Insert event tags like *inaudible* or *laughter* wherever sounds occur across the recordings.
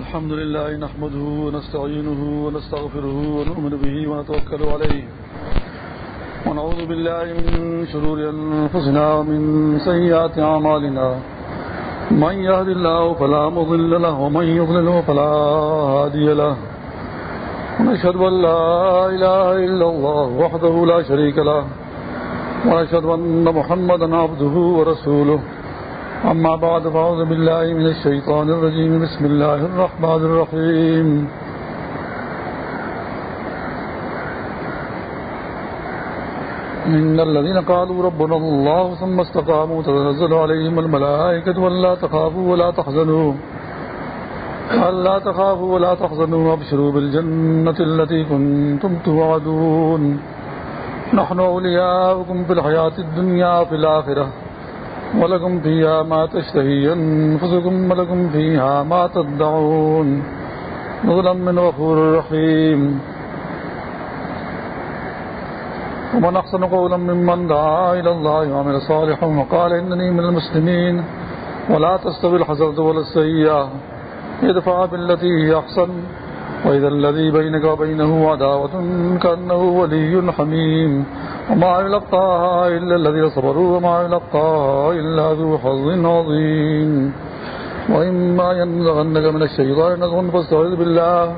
الحمد لله نحمده ونستعينه ونستغفره ونؤمن به ونتوكل عليه. ونعوذ بالله من شرور أنفسنا ومن سيئات عمالنا من يهد الله فلا مضل له ومن يضلله فلا هادي له. ونشهد أن لا إله إلا الله وحده لا شريك له. ونشهد أن محمدا عبده ورسوله. أما بعد، فأعوذ بالله من الشيطان الرجيم. بسم الله الرحمن الرحيم. إن الذين قالوا ربنا الله ثم استقاموا تتنزل عليهم الملائكة ولا تخافوا ولا تحزنوا. ألا تخافوا ولا تحزنوا. وابشروا بالجنة التي كنتم توعدون. نحن أولياؤكم في الحياة الدنيا وفي الآخرة. ولكم فيها ما تشتهي أنفسكم ولكم فيها ما تدعون نظلا من غفور رحيم ومن أحسن قولا ممن دعا إلى الله وعمل صالحا وقال إنني من المسلمين ولا تستوي الحسنة ولا السيئة ادفع بالتي هي أحسن وإذا الذي بينك وبينه عداوة كأنه ولي حميم وما يلقاها إلا الذين صبروا وما يلقاها إلا ذو حظ عظيم وإما ينزغنك من الشيطان نزغ فاستعذ بالله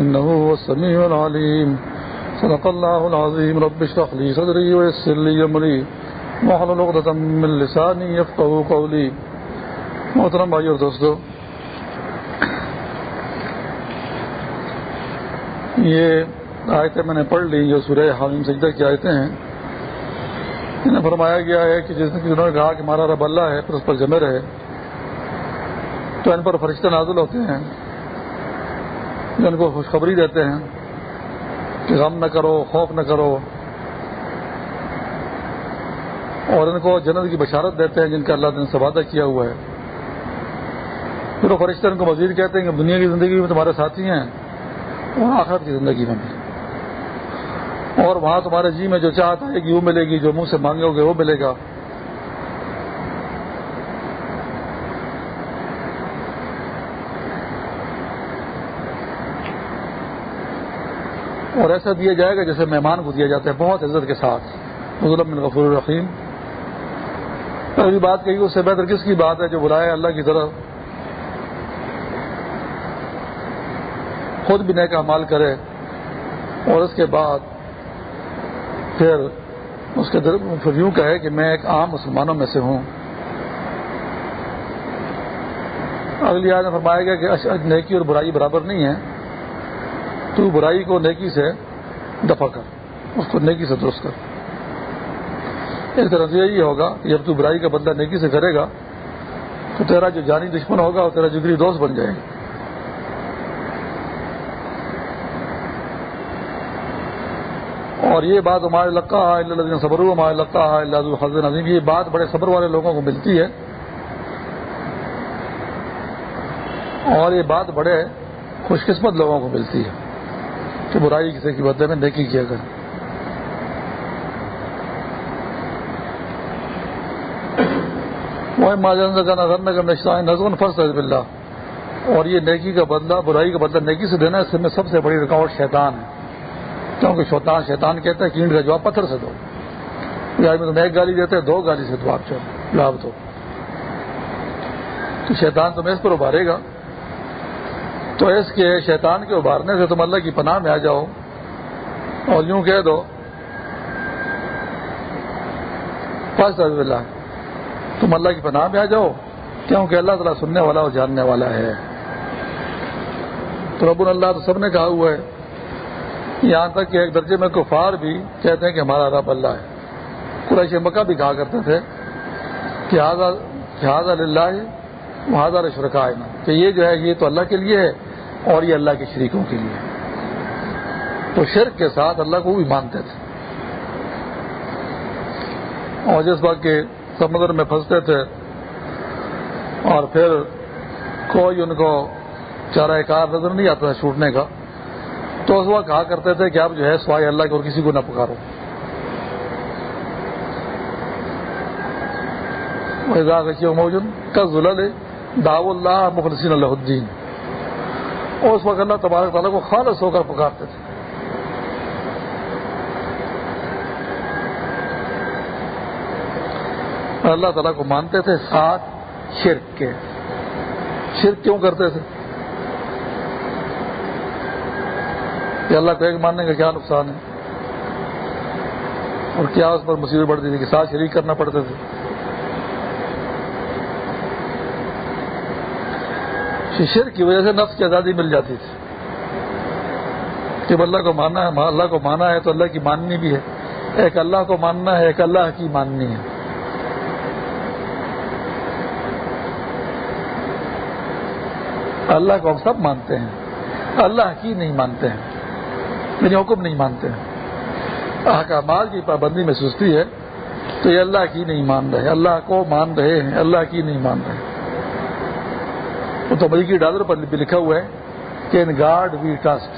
إنه هو السميع العليم صدق الله العظيم رب اشرح لي صدري ويسر لي أمري واحلل عقدة من لساني يفقهوا قولي محترم بھائی اور دوستو یہ آیتیں میں نے پڑھ لی جو سورہ حامیم سجدہ کی آیتیں ہیں انہیں فرمایا گیا ہے کہ جس نے انہوں نے کہا کہ ہمارا رب اللہ ہے، پھر اس پر جمع رہے، تو ان پر فرشتے نازل ہوتے ہیں جو ان کو خوشخبری دیتے ہیں کہ غم نہ کرو، خوف نہ کرو، اور ان کو جنت کی بشارت دیتے ہیں جن کا اللہ نے سوادہ کیا ہوا ہے۔ پھر وہ فرشتے ان کو مزید کہتے ہیں کہ دنیا کی زندگی میں تمہارے ساتھی ہیں اور آخرت کی زندگی میں بھی اور وہاں تمہارے جی میں جو چاہت آئے گی وہ ملے گی، جو منہ سے مانگے گے وہ ملے گا۔ اور ایسا دیا جائے گا جیسے مہمان کو دیا جاتا ہے بہت عزت کے ساتھ۔ بن غفور الرحیم۔ ابھی بات کہی اس سے بہتر کس کی بات ہے جو بلائے اللہ کی طرف؟ خود بھی نیک مال کرے اور اس کے بعد پھر اس کے در پھر یوں کہے کہ میں ایک عام مسلمانوں میں سے ہوں۔ اگلی آج میں فرمایا گیا کہ نیکی اور برائی برابر نہیں ہے۔ تو برائی کو نیکی سے دفع کر، اس کو نیکی سے درست کر۔ اس طرح سے یہی ہوگا کہ جب تو برائی کا بدلہ نیکی سے کرے گا تو تیرا جو جانی دشمن ہوگا وہ تیرا جگری دوست بن جائے گا۔ اور یہ بات ہمارے لگا ہے اللہ صبر ہمارے لگا ہے اللہ حضر نظیم یہ بات بڑے صبر والے لوگوں کو ملتی ہے۔ اور یہ بات بڑے خوش قسمت لوگوں کو ملتی ہے کہ برائی کسی کی بدلے میں نیکی کیا کر وہ ماجن کا نظر کا نشہ نظم فرض حضب اللہ اور یہ نیکی کا بدلہ برائی کا بدلہ نیکی سے دینا، اس میں سب سے بڑی رکاوٹ شیطان ہے۔ کیونکہ شیطان شیطان کہتا ہے کہ اینٹ کا جواب پتھر سے دو۔ یا میں تم ایک گالی دیتے دو گالی سے دو، آپ جواب دو۔ تو شیطان تمہیں اس پر ابھارے گا۔ تو اس کے شیطان کے ابھارنے سے تم اللہ کی پناہ میں آ جاؤ۔ اور یوں کہہ دو۔ فرسٹ اللہ تم اللہ کی پناہ میں آ جاؤ، کیونکہ اللہ تعالیٰ سننے والا اور جاننے والا ہے۔ تو رب اللہ تو سب نے کہا ہوا ہے یہاں تک کہ ایک درجے میں کفار بھی کہتے ہیں کہ ہمارا رب اللہ ہے۔ قریش مکہ بھی کہا کرتے تھے کہ اللہ وہاں شرکا ہے کہ یہ جو ہے یہ تو اللہ کے لیے ہے اور یہ اللہ کے شریکوں کے لیے تو شرک کے ساتھ اللہ کو بھی مانتے تھے۔ اور جس وقت کے سمندر میں پھنستے تھے اور پھر کوئی ان کو چارہ کار نظر نہیں آتا تھا چھوٹنے کا تو اس وقت کہا کرتے تھے کہ آپ جو ہے سوائے اللہ کے اور کسی کو نہ پکارو۔ موجود کا ضلع داو اللہ مخلصین اللہ الدین اس وقت اللہ تبارک تعالیٰ کو خالص ہو کر پکارتے تھے۔ اللہ تعالیٰ کو مانتے تھے ساتھ شرک کے۔ شرک کیوں کرتے تھے؟ کہ اللہ کو ایک ماننے کا کیا نقصان ہے؟ اور کیا اس پر مصیبت بڑھتی تھی کہ ساتھ شریک کرنا پڑتے تھے شر کی وجہ سے نفس کی آزادی مل جاتی تھی۔ جب اللہ کو ماننا ہے اللہ کو مانا ہے تو اللہ کی ماننی بھی ہے۔ ایک اللہ کو ماننا ہے، ایک اللہ کی ماننی ہے۔ اللہ کو ہم سب مانتے ہیں۔ اللہ کی نہیں مانتے ہیں۔ میری حکم نہیں مانتے ہیں۔ احکامات کی پابندی میں سستی ہے تو یہ اللہ کی نہیں مان رہے اللہ کو مان رہے ہیں، اللہ کی نہیں مان رہے وہ تو امریکی ڈالر پر بھی لکھا ہوا ہے کہ ان گاڈ وی ٹرسٹ۔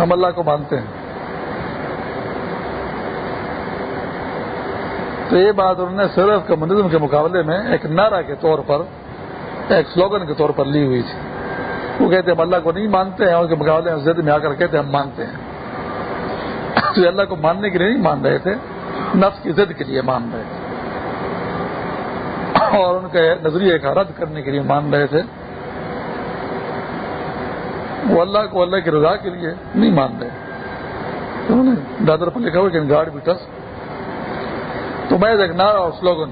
ہم اللہ کو مانتے ہیں۔ تو یہ بات انہوں نے صرف کمیونزم کے مقابلے میں ایک نعرہ کے طور پر، ایک سلوگن کے طور پر لی ہوئی تھی۔ وہ کہتے ہیں، ہم اللہ کو نہیں مانتے ہیں ان کے مقابلے میں زد میں آ کر کہتے ہیں، ہم مانتے ہیں۔ تو اللہ کو ماننے کے لیے نہیں مان رہے تھے، نفس کی ضد کے لیے مان رہے تھے۔ اور ان کے نظریے کا رد کرنے کے لیے مان رہے تھے۔ وہ اللہ کو اللہ کی رضا کے لیے نہیں مان رہے۔ دادر پر لکھا ہوا کہ گاڑ بھی ٹس۔ تو میں ایک نعرہ اور سلوگن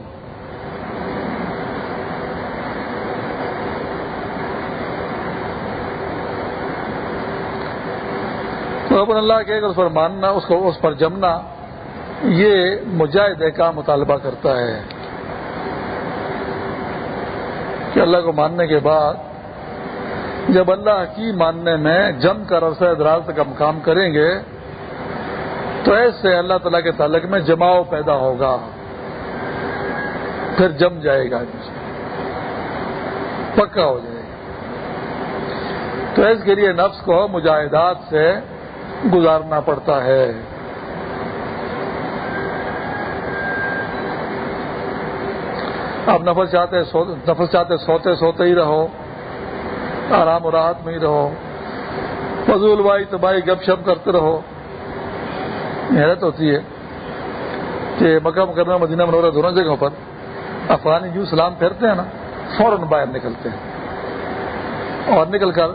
تو اللہ کے اس پر ماننا، اس کو اس پر جمنا، یہ مجاہدے کا مطالبہ کرتا ہے۔ کہ اللہ کو ماننے کے بعد، جب اللہ کی ماننے میں جم کر عرصہ دراز تک ہم کام کریں گے، تو ایسے اللہ تعالیٰ کے تعلق میں جماؤ پیدا ہوگا۔ پھر جم جائے گا۔ پکا ہو جائے گا۔ تو اس کے لیے نفس کو مجاہدات سے گزارنا پڑتا ہے۔ آپ نفس چاہتے نفس چاہتے سوتے سوتے ہی رہو۔ آرام و راحت میں ہی رہو۔ فضول بائی تباہی گپ شپ کرتے رہو۔ حیرت ہوتی ہے کہ مکہ مکرمہ مدینہ منورہ دونوں جگہوں پر افغانی یوں سلام پھیرتے ہیں نا، فوراً باہر نکلتے ہیں۔ اور نکل کر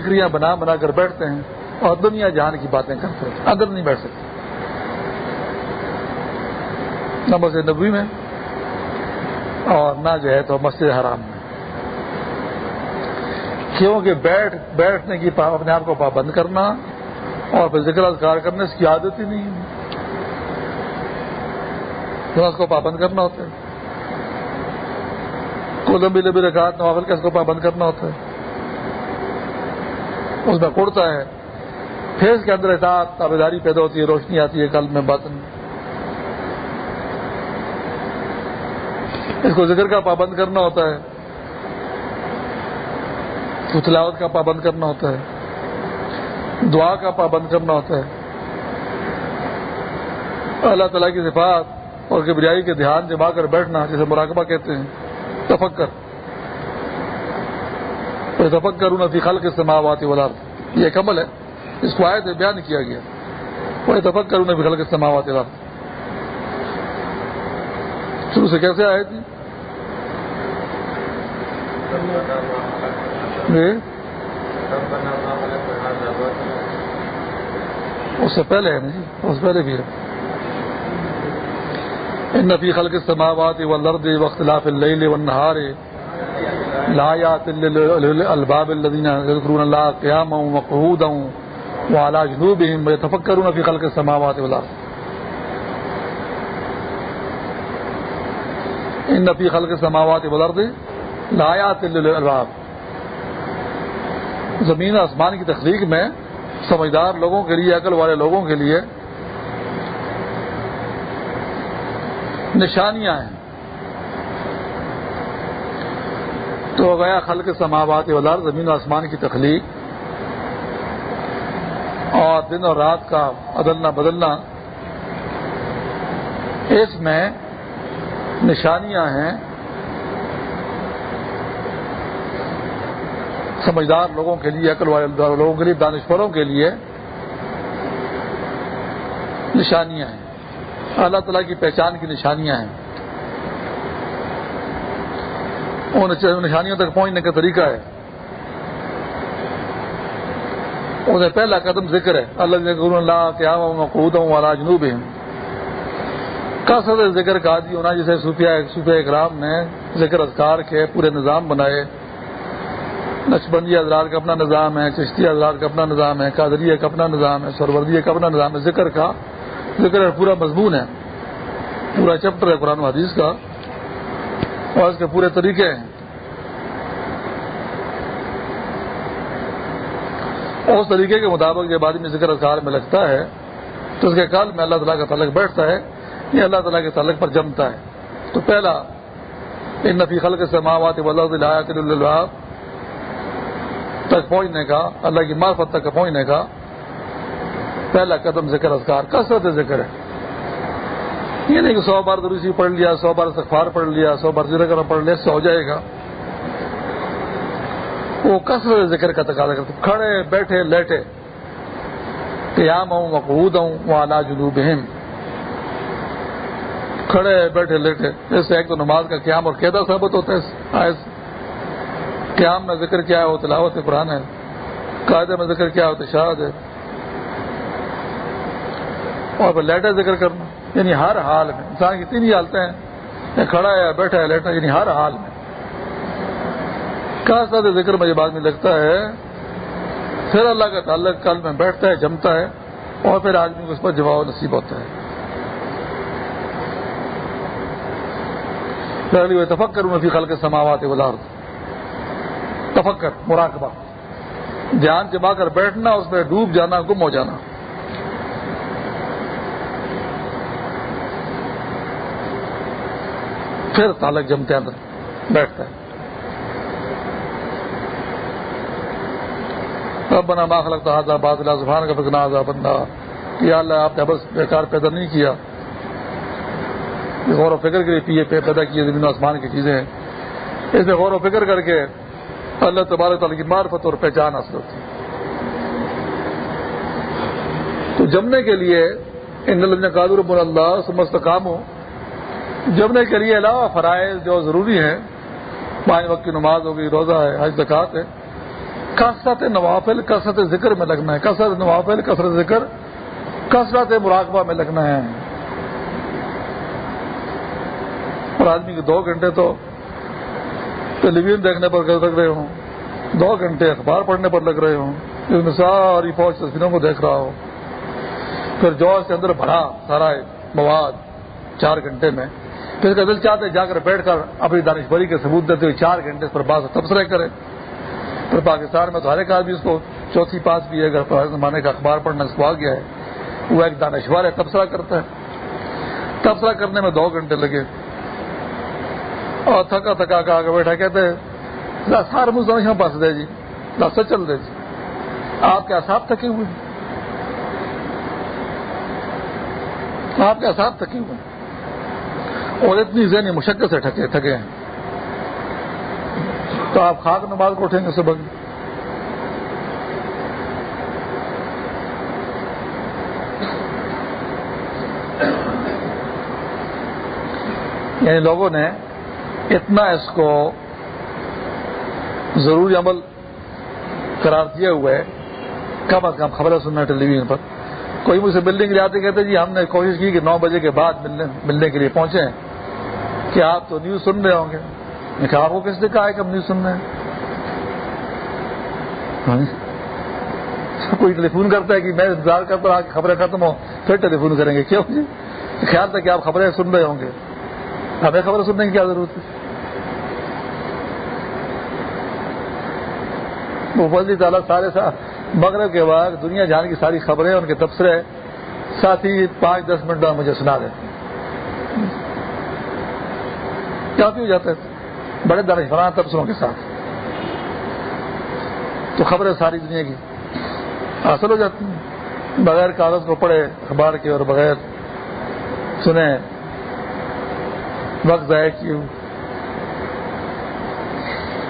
ٹکریاں بنا بنا کر بیٹھتے ہیں اور دنیا جہان کی باتیں کرتے ہیں اندر نہیں بیٹھ سکتے۔ نہ مسجد نبوی میں اور نہ جو ہے تو مسجد حرام میں۔ کیونکہ بیٹھ، بیٹھنے کی اپنے آپ کو پابند کرنا اور پھر ذکر اذکار کرنے اس کی عادت ہی نہیں ہے۔ اس کو پابند کرنا ہوتا ہے۔ کو لمبی لمبی رکعت، نوافل کا اس کو پابند کرنا ہوتا ہے۔ اس میں کڑتا ہے۔ پھر اس کے اندر احتیاط تابے داری پیدا ہوتی ہے، روشنی آتی ہے کل میں، باطن اس کو ذکر کا پابند کرنا ہوتا ہے۔ تلاوت کا پابند کرنا ہوتا ہے۔ دعا کا پابند کرنا ہوتا ہے۔ اللہ تعالیٰ کی صفات اور کبریائی کے دھیان جما کر بیٹھنا، جسے مراقبہ کہتے ہیں، تفکر۔ تفکر انفی خل کے سماواتی ولاد یہ ایک عمل ہے. اس کو آئے تھے بیان کیا گیا. وہ تفکر انہیں خل کے سماواتی ولاد شروع سے کیسے آئے تھی جی؟ اس سے پہلے ہے نا جی؟ اس سے پہلے بھی ہے. ان نفی خلق السماوات والارض واختلاف الليل والنهار. لآيات للألباب الذين يذكرون الله قياما وقعودا وعلى جنوبهم ويتفكرون في خلق السماوات والارض. ان في خلق السماوات والارض لآيات للألباب زمین آسمان کی تخلیق میں سمجھدار لوگوں کے لیے، عقل والے لوگوں کے لیے نشانیاں ہیں۔ تو گیا خل کے سماوات ولار زمین و آسمان کی تخلیق۔ اور دن اور رات کا عدلنا بدلنا۔ اس میں نشانیاں ہیں۔ سمجھدار لوگوں کے لیے، عقل والے لوگوں کے لیے، دانشوروں کے لیے نشانیاں ہیں۔ اللہ تعالیٰ کی پہچان کی نشانیاں ہیں۔ ان نشانیوں تک پہنچنے کا طریقہ ہے۔ انہیں پہلا قدم ذکر ہے۔ اللہ اللہ قیام مقود ہوں والا جنوب کثرت ذکر کا عادی ہونا جسے صوفیہ صوفیہ اکرام نے ذکر اذکار کے پورے نظام بنائے۔ نقشبندی حضرات کا اپنا نظام ہے، چشتی حضرات کا اپنا نظام ہے قادری کا اپنا نظام ہے سروردی کا اپنا نظام ہے۔ ذکر کا ذکر پورا مضمون ہے۔ پورا چیپٹر ہے قرآن حدیث کا۔ اور اس کے پورے طریقے۔ ہیں اس طریقے کے مطابق جب آدمی ذکر اثار میں لگتا ہے، تو اس کے کال میں اللہ تعالیٰ کا تعلق بیٹھتا ہے، یہ اللہ تعالیٰ کے تعلق پر جمتا ہے۔ تو پہلا، ان نفی خلق سے ماوات اللہ تک پہنچنے کا، اللہ کی معرفت تک پہنچنے کا پہلا قدم ذکر اذکار، کثرت ذکر ہے۔ یہ نہیں کہ سو بار دروسی پڑھ لیا، سو بار سخار پڑھ لیا، سو بار ذکر پڑھ لیا، اس سے ہو جائے گا۔ وہ کثرت ذکر کا تقاضا کرتے کھڑے، بیٹھے، لیٹے۔ قیام ہوں مقبود ہوں وہ اعلیٰ جلوب کھڑے، بیٹھے، لیٹے۔ جیسے ایک تو نماز کا قیام اور قیدا ثابت ہوتا ہے قیام میں ذکر کیا ہے، وہ تلاوت قرآن ہے۔ قاعدے میں ذکر کیا ہوتا شاد ہے۔ اور پھر لیٹر ذکر کرنا۔ یعنی ہر حال میں، انسان کی تین ہی حالتیں ہیں۔ یا کھڑا ہے یا بیٹھا ہے، لیٹا یعنی ہر حال میں۔ خاص سے ذکر مجھے بعد میں لگتا ہے؟ پھر اللہ کا تعلق کل میں بیٹھتا ہے، جمتا ہے، اور پھر آدمی کو اس پر جواب نصیب ہوتا ہے۔ تفکر میں بھی خل کے سماوات تفکر، مراقبہ۔ دھیان جما کر بیٹھنا، اس میں ڈوب جانا، گم ہو جانا۔ پھر تعلق جمتے اندر، بیٹھتا ہے۔ ربنا ما خلقت هذا باطلا، سبحانك فقنا عذاب النار۔ یا اللہ، آپ نے بس بیکار پیدا نہیں کیا۔ غور و فکر کے لیے پیے پیدا کیے، زمین و آسمان کی چیزیں اس میں غور و فکر کر کے اللہ تبارک تعالیٰ کی معرفت اور پہچان حاصل ہوتی تو جمنے کے لیے، ان اللہ قادر رب اللہ سمست کام ہو جمنے کے لیے علاوہ فرائض جو ضروری ہیں پانچ وقت کی نماز ہوگی روزہ ہے، حج زکات ہے، کثرت نوافل، کثرت ذکر میں لگنا ہے، کثرت نوافل، کثرت ذکر، کثرت مراقبہ میں لگنا ہے۔ اور آدمی کے دو گھنٹے تو ٹیلی ویژن دیکھنے پر لگ رہے ہوں، دو گھنٹے اخبار پڑھنے پر لگ رہے ہوں اس میں ساری فوج تصویروں کو دیکھ رہا ہو پھر جو کے اندر بھرا، سارا مواد، چار گھنٹے میں۔ پھر کا دل چاہتے جا کر بیٹھ کر اپنی دانشوری کے ثبوت دیتے ہوئے چار گھنٹے اس پر بعض تبصرے کرے۔ پھر پاکستان میں تو ہر ایک آدمی اس کو چوتھی پاس بھی ہے زمانے کا اخبار پڑھنا اس کو آ گیا ہے، وہ ایک دانشور ہے، تبصرہ کرتا ہے۔ تبصرہ کرنے میں دو گھنٹے لگے۔ اور تھکا تھکا کا آگے بیٹھا، کہتے سارے مسلم پاس دے جی سے چل دے جی۔ آپ کے اصاب تھکے ہوئے آپ کے اصاب تھکے ہوئے اور اتنی ذہنی مشقت سے ٹھکے تھکے ہیں۔ تو آپ خاک نماز کو اٹھیں گے صبح یعنی لوگوں نے اتنا اس کو ضروری عمل قرار دیا ہوا ہے، کم از کم خبریں سننا ٹیلی ویژن پر۔ کوئی مجھ سے ملنے کے لیے آتے کہتے جی ہم نے کوشش کی کہ نو بجے کے بعد ملنے کے لیے پہنچے ہیں۔ کہ آپ تو نیوز سن رہے ہوں گے۔ میں کہا آپ کو کس نے کہا ہے کہ ہم نیوز سن رہے ہیں؟ ہاں جی۔ کوئی ٹیلی فون کرتا ہے کہ میں انتظار کرتا ہوں خبریں ختم ہو پھر ٹیلی فون کریں گے۔ کیوں جی؟ خیال تھا کہ آپ خبریں سن رہے ہوں گے۔ ہمیں خبریں سننے کی کیا ضرورت ہے؟ وہ فضلی تعالیٰ سارے مغرب کے بعد دنیا جان کی ساری خبریں، ان کے تبصرے، ساتھ ہی پانچ دس منٹ میں مجھے سنا دیتے کافی ہو جاتا ہے۔ بڑے دانشوران تبصروں کے ساتھ۔ تو خبریں ساری دنیا کی حاصل ہو جاتی ہیں۔ بغیر کاغذ کو پڑھے، اخبار کے اور بغیر سنے۔ وقت ضائع کیے۔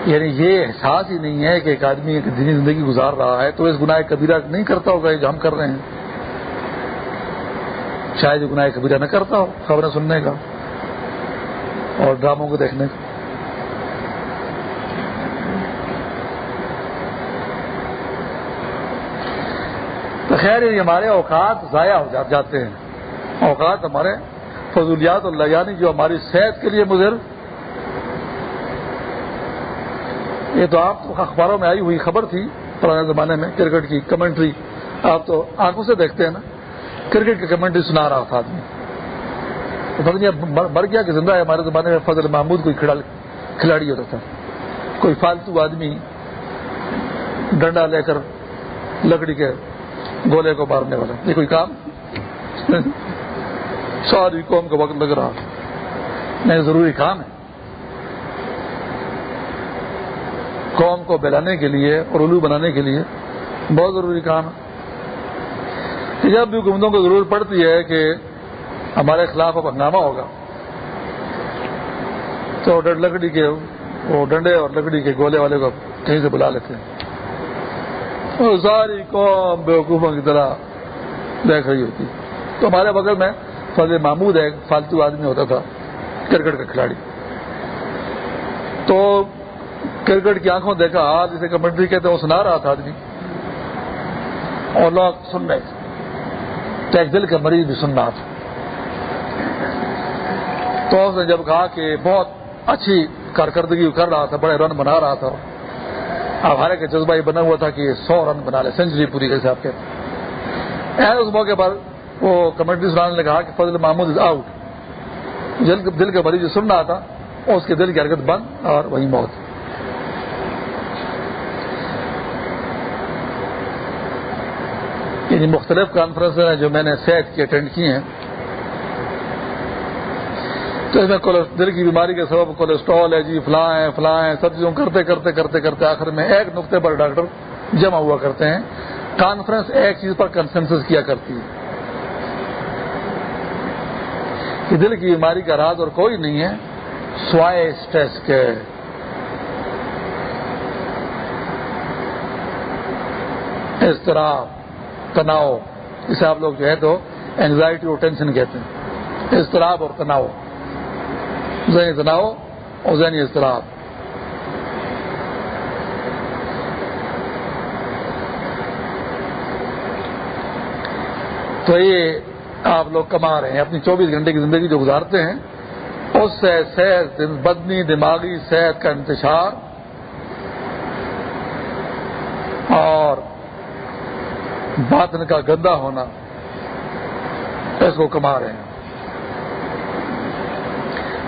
یعنی یہ احساس ہی نہیں ہے کہ ایک آدمی ایک دینی زندگی گزار رہا ہے تو اس گناہ کبیرہ نہیں کرتا ہوگا جو ہم کر رہے ہیں۔ شاید یہ گناہ کبیرہ نہ کرتا ہو خبریں سننے کا۔ اور ڈراموں کو دیکھنے کا تو خیر، یہ ہمارے اوقات ضائع ہو جاتے ہیں۔ اوقات ہمارے فضولیات اور لگانی جو ہماری صحت کے لیے مضر۔ یہ تو آپ اخباروں میں آئی ہوئی خبر تھی پرانے زمانے میں، کرکٹ کی کمنٹری۔ آپ تو آنکھوں سے دیکھتے ہیں نا۔ کرکٹ کی کمنٹری سنا رہا تھا آدمی۔ مر گیا کہ زندہ ہے، ہمارے زمانے میں فضل محمود کوئی کھلاڑی ہوتا تھا۔ کوئی فالتو آدمی ڈنڈا لے کر لکڑی کے گولے کو مارنے والا، یہ کوئی کام؟ *laughs* ساری قوم کا وقت لگ رہا۔ نہیں، ضروری کام ہے۔ قوم کو بہلانے کے لیے اور الو بنانے کے لیے بہت ضروری کام ہے۔ جب بھی حکومتوں کو ضرورت پڑتی ہے کہ ہمارے خلاف اب ہنگامہ ہوگا۔ تو لکڑی کے وہ ڈنڈے اور لکڑی کے گولے والے کو کہیں سے بلا لیتے ہیں۔ ساری قوم بیوقوفوں کی طرح دیکھ رہی ہوتی۔ تو ہمارے بغل میں فضل محمود ایک فالتو آدمی ہوتا تھا، کرکٹ کا کھلاڑی۔ تو کرکٹ کی آنکھوں دیکھا، آج جسے کمنٹری کہتے ہیں، وہ سنا رہا تھا آدمی۔ اور لوگ سن رہے تھے۔ دل کا مریض بھی سن رہا تھا۔ تو اس نے جب کہا کہ بہت اچھی کارکردگی کر رہا تھا، بڑے رن بنا رہا تھا۔ ہمارے کا جذبہ یہ بنا ہوا تھا کہ سو رن بنا لے سینچری پوری کے حساب کے۔ اس موقع پر وہ کمیٹی سنانے نے کہا کہ فضل محمود از آؤٹ دل کا مریض سن رہا تھا، اس کے دل کی حرکت بند اور وہی موت۔ یعنی مختلف کانفرنس ہیں جو میں نے صحت کی اٹینڈ کی ہیں۔ تو اس میں دل کی بیماری کے سبب کولیسٹرول ہے جی فلاں ہے فلاں ہے سب چیزوں کرتے کرتے کرتے کرتے آخر میں ایک نقطے پر ڈاکٹر جمع ہوا کرتے ہیں۔ کانفرنس ایک چیز پر کنسنسس کیا کرتی ہے۔ کہ دل کی بیماری کا راز اور کوئی نہیں ہے، سوائے اسٹریس کے۔ اضطراب، تناؤ اسے آپ لوگ جو ہے تو اینزائٹی اور ٹینشن کہتے ہیں۔ اضطراب اور تناؤ۔ ذہنی تناؤ اور ذہنی اضطراب۔ تو یہ آپ لوگ کما رہے ہیں، اپنی چوبیس گھنٹے کی زندگی جو گزارتے ہیں، اس سے صحت بدنی، دماغی صحت کا انتشار اور باطن کا گندا ہونا، اس کو کما رہے ہیں۔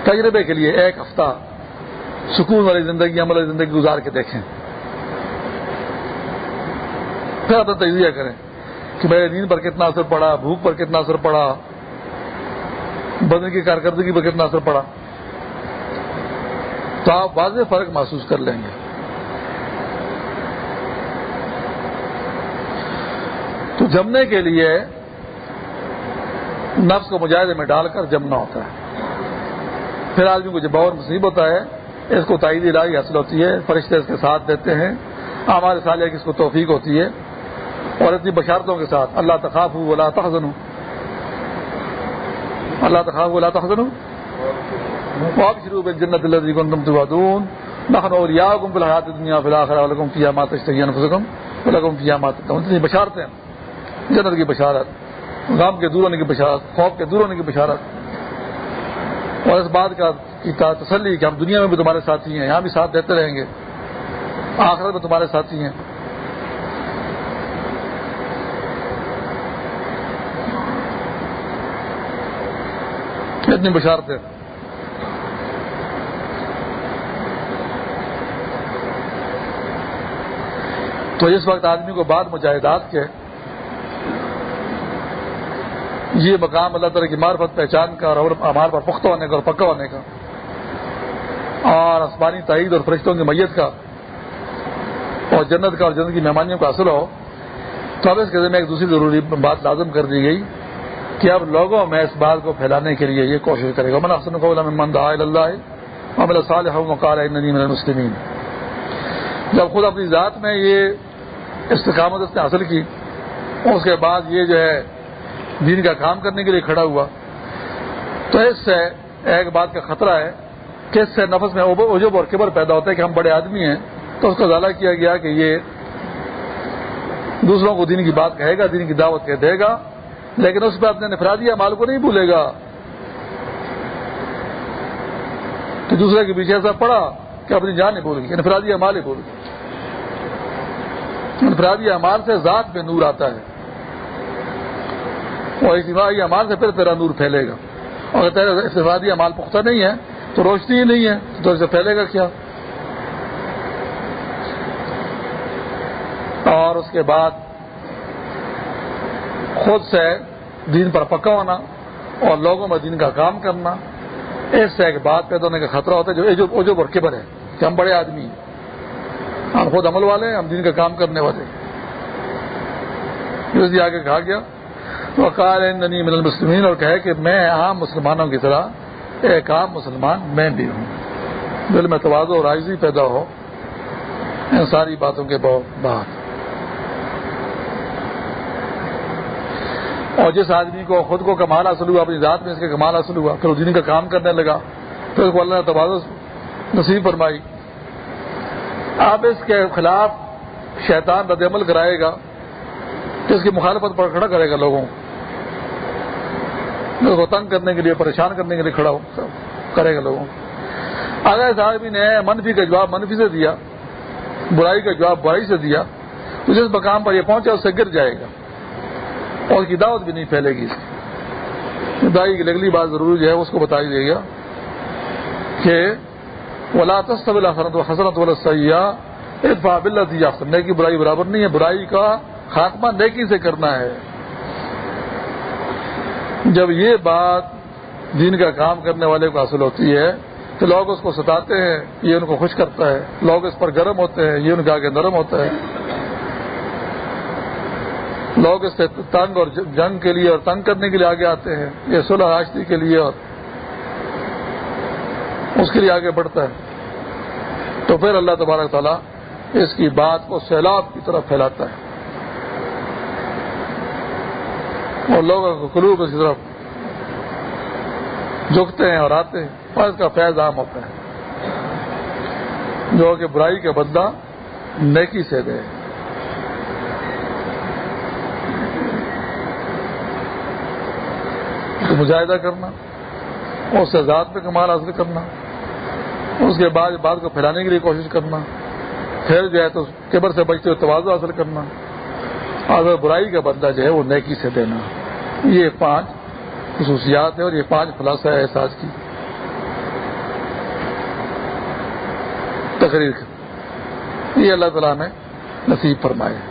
تجربے کے لیے ایک ہفتہ سکون والی زندگی، عمل والی زندگی گزار کے دیکھیں۔ پھر اپنا تجزیہ کریں کہ میرے نیند پر کتنا اثر پڑا، بھوک پر کتنا اثر پڑا، بدن کی کارکردگی پر کتنا اثر پڑا۔ تو آپ واضح فرق محسوس کر لیں گے۔ تو جمنے کے لیے نفس کو مجاہدے میں ڈال کر جمنا ہوتا ہے۔ پھر آدمی کو جب بہت نصیب ہوتا ہے، اس کو تائیدی الہی حاصل ہوتی ہے، فرشتے اس کے ساتھ دیتے ہیں۔ ہمارے سال کی اس کو توفیق ہوتی ہے۔ اور اتنی بشارتوں کے ساتھ، اللہ تخاف ہوں اللہ تخذن ہوں اللہ تخاف اللہ تخذن ہوں آپ شروع میں جنت اللہ کو تم تبادون نخن اور یا گم فلحات دنیا فلاخر علکم فیا مات فسکم فلکم فیا مات اتنی بشارتیں جنت کی بشارت غام کے دور ہونے کی بشارت، خوف کے دور ہونے کی بشارت۔ اور اس بات کا تسلی کہ ہم دنیا میں بھی تمہارے ساتھی ہیں، یہاں بھی ساتھ دیتے رہیں گے۔ آخرت میں تمہارے ساتھی ہیں۔ اتنی بشارت ہے۔ تو اس وقت آدمی کو بعد مجاہدات کے یہ مقام اللہ تعالیٰ کی معرفت پہچان کا اور ہمارے پر پختہ ہونے کا اور پکا ہونے کا اور آسمانی تعید اور فرشتوں کی میت کا اور جنت کا اور جنت کی مہمانیوں کا حاصل ہو تو اب اس کے میں ایک دوسری ضروری بات لازم کر دی گئی کہ اب لوگوں میں اس بات کو پھیلانے کے لیے یہ کوشش کرے گا۔ من حسن کو اللہ صالح مسلمین جب خود اپنی ذات میں یہ استقامت اس نے حاصل کی، اس کے بعد یہ جو ہے دین کا کام کرنے کے لیے کھڑا ہوا۔ تو اس سے ایک بات کا خطرہ ہے کہ اس سے نفس میں عجب اور کبر پیدا ہوتا ہے کہ ہم بڑے آدمی ہیں۔ تو اس کو ضالع کیا گیا کہ یہ دوسروں کو دین کی بات کہے گا، دین کی دعوت کہہ دے گا، لیکن اس پہ اپنے نفرادی مال کو نہیں بھولے گا۔ تو دوسرے کے پیچھے ایسا پڑا کہ اپنی جان نہیں بھول گئی انفرادی امال ہی بھول گئی۔ انفرادی امال سے ذات میں نور آتا ہے۔ اور اجتماعی امال سے پھر تیرا نور پھیلے گا۔ اور تیرا انفرادی امال پختہ نہیں ہے، تو روشنی ہی نہیں ہے، تو اسے پھیلے گا کیا؟ اور اس کے بعد خود سے دین پر پکا ہونا اور لوگوں میں دین کا کام کرنا، اس سے ایک بات پیدا ہونے کا خطرہ ہوتا ہے، جو عجب اور کبر ہے کہ ہم بڑے آدمی ہیں۔ ہم خود عمل والے ہیں، ہم دین کا کام کرنے والے آگے کہا گیا تو من المسلمین اور کہے کہ میں عام مسلمانوں کی طرح ایک عام مسلمان میں بھی ہوں۔ دل میں توازو اور عائضی پیدا ہو۔ ان ساری باتوں کے بعد۔ اور جس آدمی کو خود کو کمال حاصل ہوا، اپنی ذات میں اس کا کمال حاصل ہوا، پھر دین کا کام کرنے لگا، پھر اس کو اللہ نے تبادل نصیب فرمائی۔ آپ اس کے خلاف شیطان رد عمل کرائے گا اس کی مخالفت پر کھڑا کرے گا لوگوں۔ کو تنگ کرنے کے لیے، پریشان کرنے کے لیے کھڑا کرے گا لوگوں اگر اس آدمی نے منفی کا جواب منفی سے دیا، برائی کا جواب برائی سے دیا، تو جس مقام پر یہ پہنچا، اس سے گر جائے گا۔ اور کی دعوت بھی نہیں پھیلے گی دائی کی۔ اگلی بات ضروری ہے، اس کو بتائی دے گا کہ ولا تصل حسنت و حسنت والا سیاح اتفا بلّہ نیکی برائی برابر نہیں ہے۔ برائی کا خاتمہ نیکی سے کرنا ہے۔ جب یہ بات دین کا کام کرنے والے کو حاصل ہوتی ہے، تو لوگ اس کو ستاتے ہیں، یہ ان کو خوش کرتا ہے۔ لوگ اس پر گرم ہوتے ہیں، یہ ان کے آگے نرم ہوتا ہے۔ لوگ اس سے تنگ اور جنگ کے لیے اور تنگ کرنے کے لیے آگے آتے ہیں۔ یہ صلح راشتی کے لیے اور اس کے لیے آگے بڑھتا ہے۔ تو پھر اللہ تبارک تعالیٰ اس کی بات کو سیلاب کی طرف پھیلاتا ہے۔ اور لوگوں کو قلوب اس کی طرف جھکتے ہیں اور آتے ہیں۔ اور اس کا فیض عام ہوتا ہے۔ جو کہ برائی کا بدلہ نیکی سے دے۔ مجاہدہ کرنا، اس سے ذات پہ کمال حاصل کرنا، اس کے بعد بات کو پھیلانے کے لیے کوشش کرنا، پھر جو ہے تو کیبر سے بچتے ہوئے توازو حاصل کرنا۔ اور برائی کا بدلہ جو ہے وہ نیکی سے دینا۔ یہ پانچ خصوصیات ہیں اور یہ پانچ خلاصہ ہے احساس کی۔ تقریر یہ اللہ تعالیٰ نے نصیب فرمائے۔